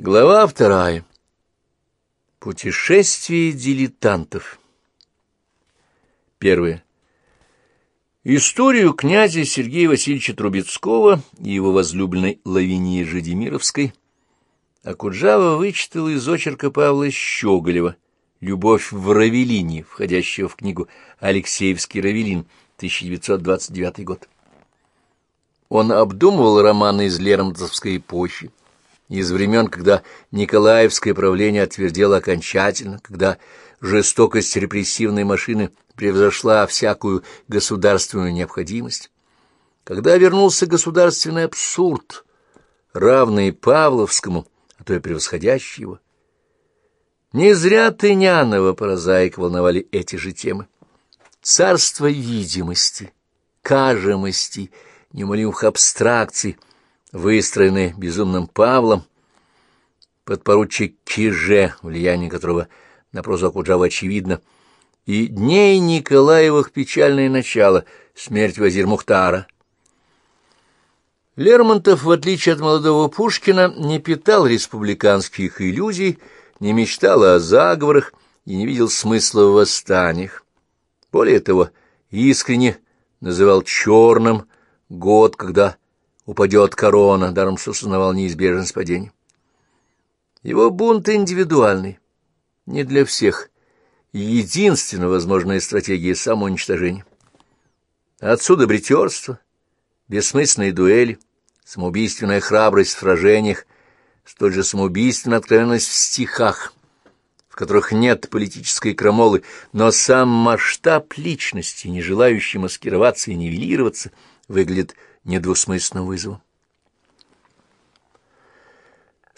Глава вторая. Путешествие дилетантов. Первое. Историю князя Сергея Васильевича Трубецкого и его возлюбленной Лавинии Жадимировской Акуджава вычитал из очерка Павла Щеголева «Любовь в Равелине», входящего в книгу «Алексеевский Равелин», 1929 год. Он обдумывал романы из Лермонтовской эпохи, из времен, когда Николаевское правление отвердело окончательно, когда жестокость репрессивной машины превзошла всякую государственную необходимость, когда вернулся государственный абсурд, равный Павловскому, а то и превосходящий его. Не зря Тынянова прозаик волновали эти же темы. Царство видимости, кажемости, неумолимых абстракций — выстроенный безумным Павлом, подпоручик Киже, влияние которого на прозу Акуджава очевидно, и дней Николаевых печальное начало, смерть Вазир Мухтара. Лермонтов, в отличие от молодого Пушкина, не питал республиканских иллюзий, не мечтал о заговорах и не видел смысла в восстаниях. Более того, искренне называл черным год, когда упадет корона, даром что сознавал неизбежность падения. Его бунт индивидуальный, не для всех, единственная возможная стратегия самоуничтожения. Отсюда бритерство, бессмысленные дуэли, самоубийственная храбрость в сражениях, столь же самоубийственная откровенность в стихах, в которых нет политической крамолы, но сам масштаб личности, не желающий маскироваться и нивелироваться, выглядит недвусмысленным вызовом.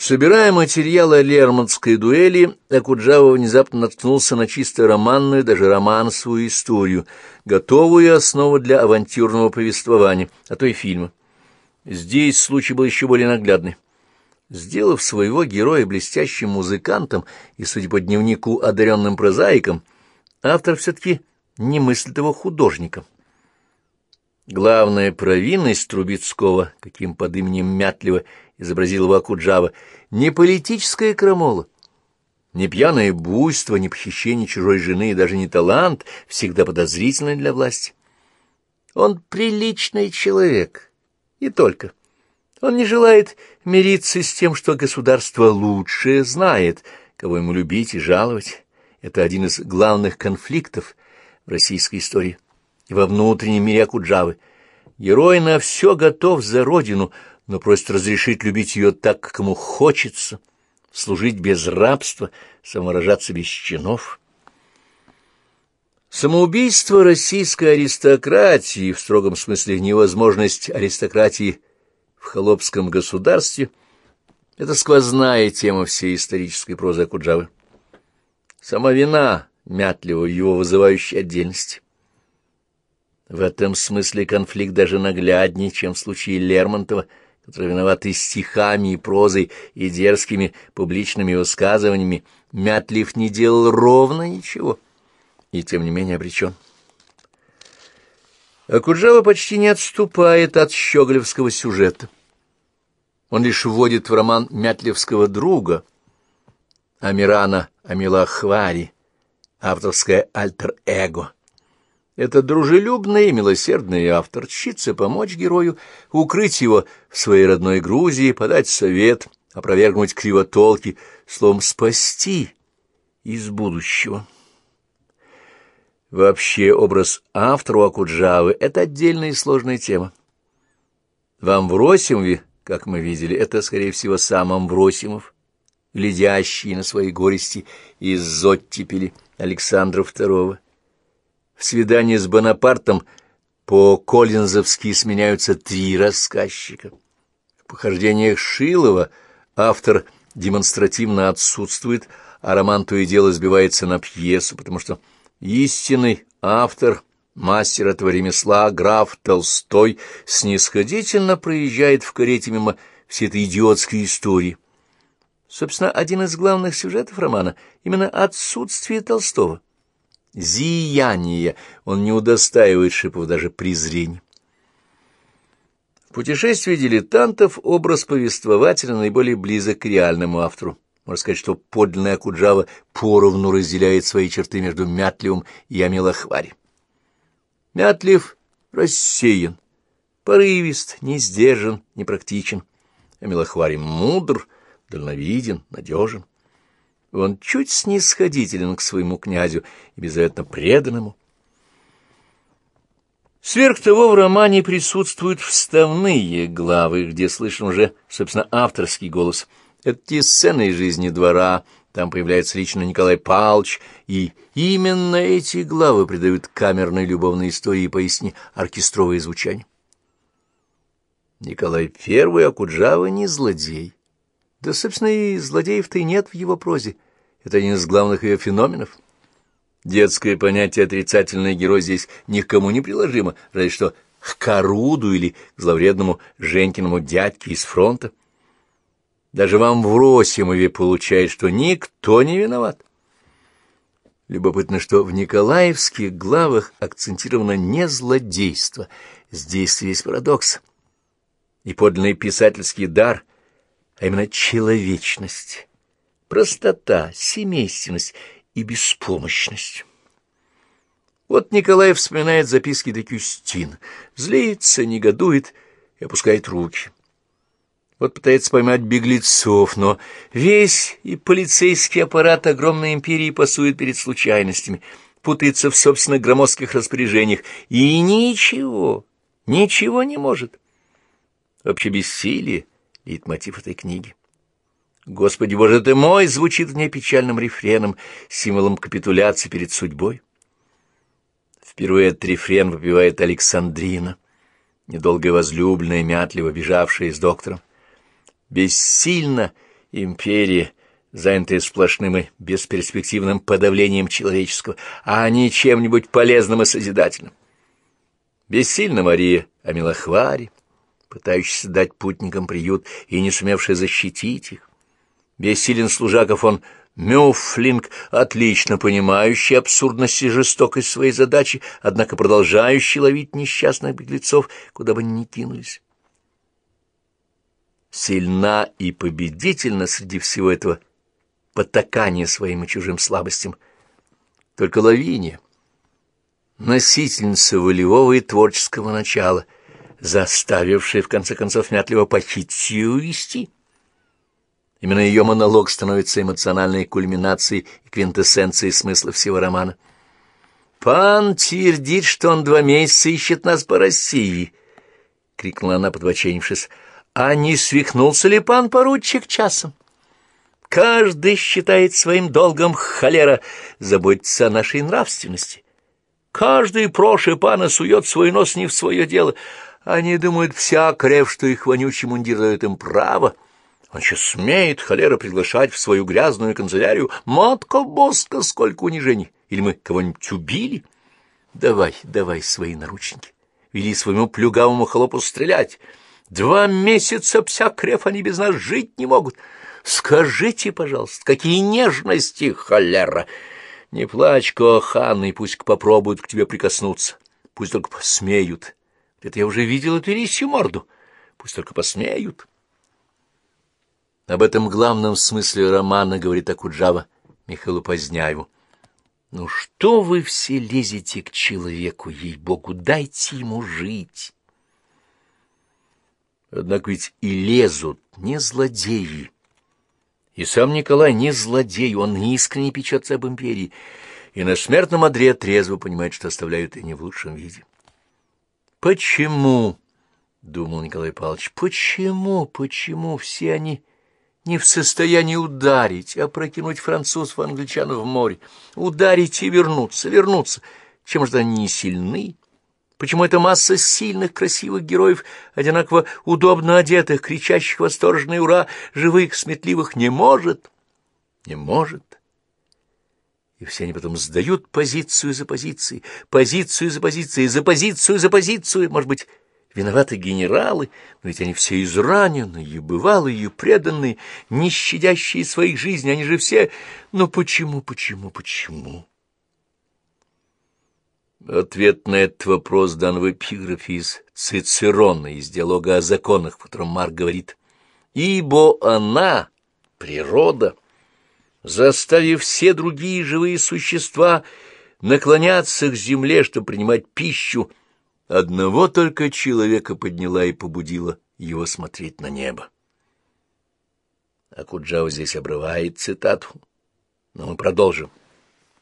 Собирая материалы Лермонтской дуэли, Акуджава внезапно наткнулся на чисто романную, даже романсовую историю, готовую основу для авантюрного повествования, а то и фильма. Здесь случай был еще более наглядный. Сделав своего героя блестящим музыкантом и, судя по дневнику, одаренным прозаиком, автор все-таки не мыслит его художником. Главная провинность Трубецкого, каким под именем Мятливо изобразил его Акуджава, не политическая крамола, не пьяное буйство, не похищение чужой жены и даже не талант, всегда подозрительный для власти. Он приличный человек, и только. Он не желает мириться с тем, что государство лучшее знает, кого ему любить и жаловать. Это один из главных конфликтов в российской истории и во внутреннем мире Акуджавы. Герой на все готов за родину, но просит разрешить любить ее так, как ему хочется, служить без рабства, саморажаться без чинов. Самоубийство российской аристократии, в строгом смысле невозможность аристократии в холопском государстве, это сквозная тема всей исторической прозы Акуджавы. Сама вина Мятлева, его вызывающей отдельности. В этом смысле конфликт даже нагляднее, чем в случае Лермонтова, который виноват и стихами, и прозой, и дерзкими публичными высказываниями. Мятлив не делал ровно ничего, и тем не менее обречен. Акуджава почти не отступает от щеголевского сюжета. Он лишь вводит в роман мятлевского друга, Амирана Амилахвари, авторское альтер-эго. Этот дружелюбный и милосердный автор чится помочь герою укрыть его в своей родной Грузии, подать совет, опровергнуть кривотолки, словом, спасти из будущего. Вообще образ автора Акуджавы — это отдельная и сложная тема. В Амвросимове, как мы видели, это, скорее всего, сам Амвросимов, глядящий на свои горести из оттепели Александра II. В с Бонапартом по-коллинзовски сменяются три рассказчика. В похождениях Шилова автор демонстративно отсутствует, а роман то и дело сбивается на пьесу, потому что истинный автор, мастер этого ремесла, граф Толстой, снисходительно проезжает в карете мимо всей этой идиотской истории. Собственно, один из главных сюжетов романа — именно отсутствие Толстого зияние, он не удостаивает шипов даже презрения. В путешествии дилетантов образ повествователя наиболее близок к реальному автору. Можно сказать, что подлинная Акуджава поровну разделяет свои черты между Мятлевым и Амилохвари. Мятлев рассеян, порывист, не сдержан, непрактичен. Амилохвари мудр, дальновиден, надежен. Он чуть снисходителен к своему князю и безответно преданному. Сверх того, в романе присутствуют вставные главы, где слышен уже, собственно, авторский голос. Это те сцены из жизни двора, там появляется лично Николай Палч, и именно эти главы придают камерной любовной истории поистине оркестровое звучание. Николай I Акуджава не злодей. Да, собственно, и злодеев-то и нет в его прозе. Это один из главных ее феноменов. Детское понятие «отрицательный герой» здесь ни к кому не приложимо, разве что к Коруду или к зловредному Женькиному дядьке из фронта. Даже вам в Росимове получает, что никто не виноват. Любопытно, что в Николаевских главах акцентировано не злодейство, здесь весь парадокс. И подлинный писательский дар, а именно человечность, простота, семейственность и беспомощность. Вот Николай вспоминает записки де Кюстин, злится, негодует и опускает руки. Вот пытается поймать беглецов, но весь и полицейский аппарат огромной империи пасует перед случайностями, путается в собственных громоздких распоряжениях и ничего, ничего не может. Вообще бессилие — лейтмотив этой книги. «Господи, Боже ты мой!» звучит в ней печальным рефреном, символом капитуляции перед судьбой. Впервые этот рефрен выпивает Александрина, недолго возлюбленная, мятливо бежавшая с доктором. Бессильна империя, занятая сплошным и бесперспективным подавлением человеческого, а не чем-нибудь полезным и созидательным. Бессильна Мария о Милохваре, пытающаяся дать путникам приют и не сумевшая защитить их. Бессилен служаков он Мюфлинг, отлично понимающий абсурдность и жестокость своей задачи, однако продолжающий ловить несчастных беглецов, куда бы ни кинулись. Сильна и победительна среди всего этого потакания своим и чужим слабостям. Только Лавиния, носительница волевого и творческого начала, заставившая, в конце концов, мятливо похитить и увести — Именно ее монолог становится эмоциональной кульминацией и квинтэссенцией смысла всего романа. «Пан твердит, что он два месяца ищет нас по России!» — крикнула она, подбоченившись. «А не свихнулся ли пан поручик часом? Каждый считает своим долгом холера заботиться о нашей нравственности. Каждый проше пана сует свой нос не в свое дело. Они думают всяк рев, что их вонючий мундир дает им право». Он еще смеет холера приглашать в свою грязную канцелярию. Матка боска, сколько унижений! Или мы кого-нибудь убили? Давай, давай свои наручники. Вели своему плюгавому холопу стрелять. Два месяца пся крев они без нас жить не могут. Скажите, пожалуйста, какие нежности, холера! Не плачь, Кохан, пусть попробуют к тебе прикоснуться. Пусть только посмеют. Это я уже видел эту лисью морду. Пусть только посмеют. Об этом главном смысле романа говорит Акуджава Михаилу Поздняеву. «Ну что вы все лезете к человеку, ей-богу, дайте ему жить!» Однако ведь и лезут не злодеи. И сам Николай не злодей, он искренне печется об империи, и на смертном одре трезво понимает, что оставляют и не в лучшем виде. «Почему?» — думал Николай Павлович. «Почему, почему все они не в состоянии ударить, а прокинуть французов и англичан в море, ударить и вернуться, вернуться. Чем же они не сильны? Почему эта масса сильных, красивых героев, одинаково удобно одетых, кричащих восторженный ура, живых, сметливых, не может? Не может. И все они потом сдают позицию за позицией, позицию за позицией, за позицию за позицию, может быть, Виноваты генералы, но ведь они все израненные, бывалые, преданные, не щадящие своих жизней, они же все... Но почему, почему, почему? Ответ на этот вопрос дан в эпиграфе из Цицерона, из диалога о законах, в котором Марк говорит «Ибо она, природа, заставив все другие живые существа наклоняться к земле, чтобы принимать пищу, одного только человека подняла и побудила его смотреть на небо». Акуджава здесь обрывает цитату, но мы продолжим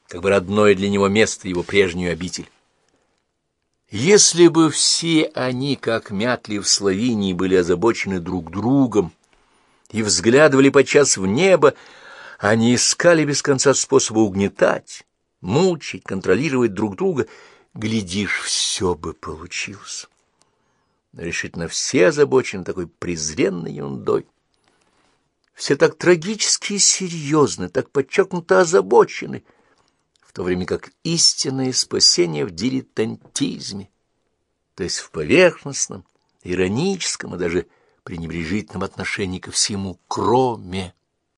как бы родное для него место, его прежнюю обитель. Если бы все они, как мятли в Словении, были озабочены друг другом и взглядывали подчас в небо, они искали без конца способа угнетать, мучить, контролировать друг друга, глядишь, все бы получилось. решительно все озабочены такой презренной ерундой. Все так трагически и серьезны, так подчеркнуто озабочены — в то время как истинное спасение в дилетантизме, то есть в поверхностном, ироническом и даже пренебрежительном отношении ко всему, кроме